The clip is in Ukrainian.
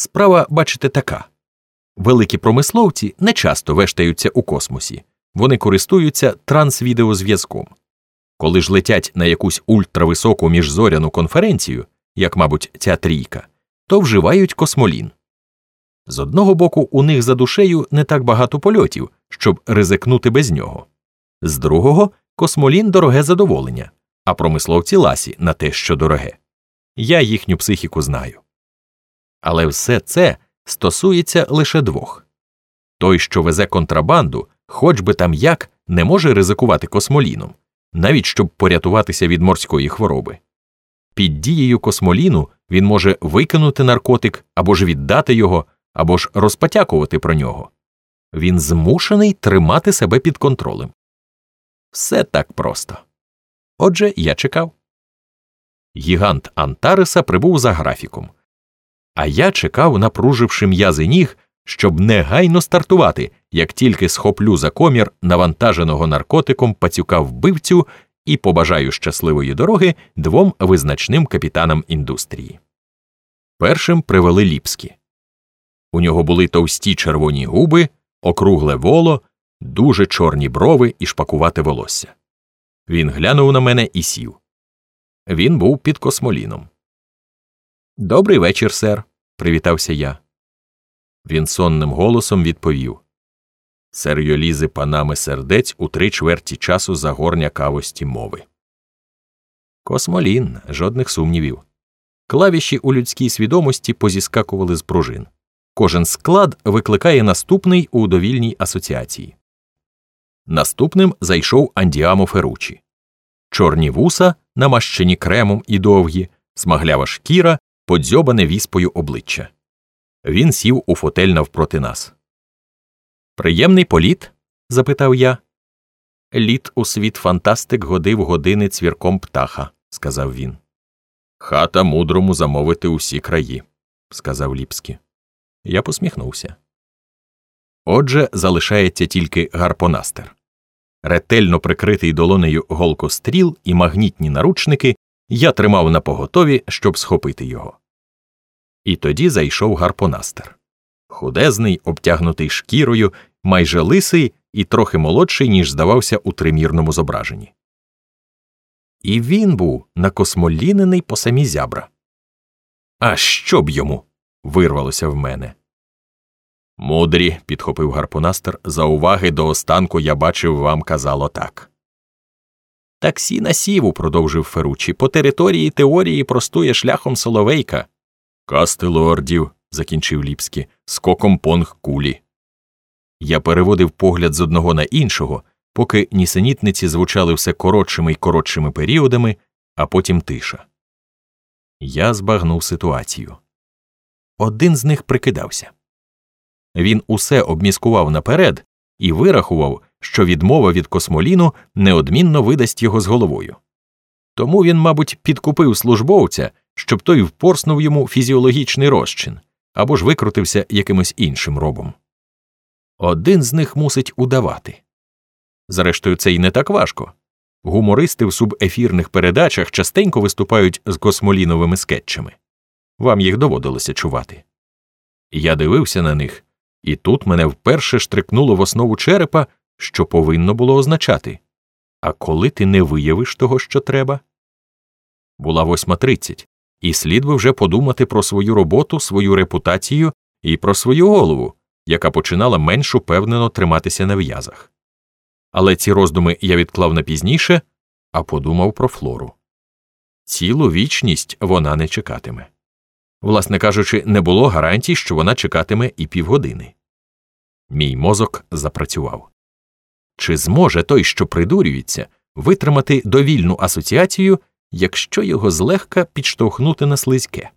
Справа, бачите, така великі промисловці не часто вештаються у космосі, вони користуються трансвідеозв'язком. Коли ж летять на якусь ультрависоку міжзоряну конференцію, як, мабуть, ця трійка, то вживають космолін. З одного боку, у них за душею не так багато польотів, щоб ризикнути без нього, з другого космолін дороге задоволення, а промисловці ласі на те, що дороге. Я їхню психіку знаю. Але все це стосується лише двох той, що везе контрабанду, хоч би там як, не може ризикувати космоліном, навіть щоб порятуватися від морської хвороби. Під дією космоліну він може викинути наркотик або ж віддати його, або ж розпотякувати про нього. Він змушений тримати себе під контролем. Все так просто. Отже, я чекав. Гігант Антареса прибув за графіком, а я чекав, напруживши м'язи ніг, щоб негайно стартувати, як тільки схоплю за комір навантаженого наркотиком пацюка вбивцю і побажаю щасливої дороги двом визначним капітанам індустрії. Першим привели ліпські. У нього були товсті червоні губи, округле воло, дуже чорні брови і шпакувате волосся. Він глянув на мене і сів. Він був під космоліном. Добрий вечір, сер, привітався я. Він сонним голосом відповів Серйолізи панами сердець у три чверті часу за горня кавості мови. Космолін, жодних сумнівів. Клавіші у людській свідомості позіскакували з пружин. Кожен склад викликає наступний у довільній асоціації. Наступним зайшов Андіамо Феручі. Чорні вуса, намащені кремом і довгі, смаглява шкіра, подзьобане віспою обличчя. Він сів у фотель навпроти нас. Приємний політ? запитав я. Літ у світ фантастик годив години цвірком птаха, сказав він. Хата мудрому замовити усі краї, сказав Ліпський. Я посміхнувся. Отже, залишається тільки гарпонастер. Ретельно прикритий долонею голкостріл і магнітні наручники я тримав на поготові, щоб схопити його. І тоді зайшов гарпонастер. Худезний, обтягнутий шкірою, майже лисий і трохи молодший, ніж здавався у тримірному зображенні. І він був накосмолінений по самі зябра. А що б йому? вирвалося в мене. Мудрі, підхопив гарпунастер, за уваги до останку я бачив вам казало так. Таксі на сіву, продовжив Феручі, по території теорії простує шляхом Соловейка. Касти лордів, закінчив Ліпський, скоком понг кулі. Я переводив погляд з одного на іншого, поки нісенітниці звучали все коротшими й коротшими періодами, а потім тиша. Я збагнув ситуацію. Один з них прикидався. Він усе обміскував наперед і вирахував, що відмова від космоліну неодмінно видасть його з головою. Тому він, мабуть, підкупив службовця, щоб той впорснув йому фізіологічний розчин або ж викрутився якимось іншим робом. Один з них мусить удавати. Зрештою, це й не так важко. Гумористи в субефірних передачах частенько виступають з космоліновими скетчами. Вам їх доводилося чувати. Я дивився на них, і тут мене вперше штрикнуло в основу черепа, що повинно було означати А коли ти не виявиш того, що треба? Була восьма тридцять, і слід би вже подумати про свою роботу, свою репутацію і про свою голову, яка починала менш упевнено триматися на в'язах. Але ці роздуми я відклав на пізніше, а подумав про флору. Цілу вічність вона не чекатиме. Власне кажучи, не було гарантій, що вона чекатиме і півгодини. Мій мозок запрацював. Чи зможе той, що придурюється, витримати довільну асоціацію, якщо його злегка підштовхнути на слизьке?